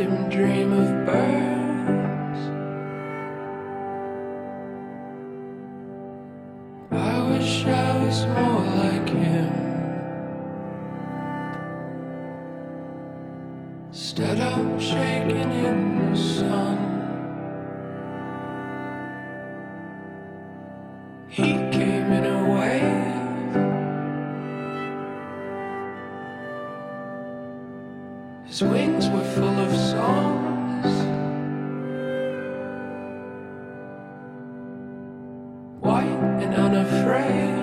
Him dream of birds. I wish I was more like him. Instead, I'm shaking in the sun. Wings were full of songs. White and unafraid.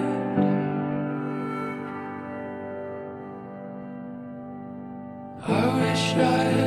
I wish I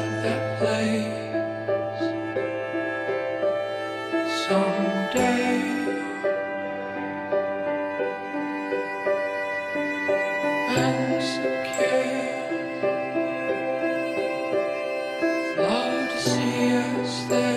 see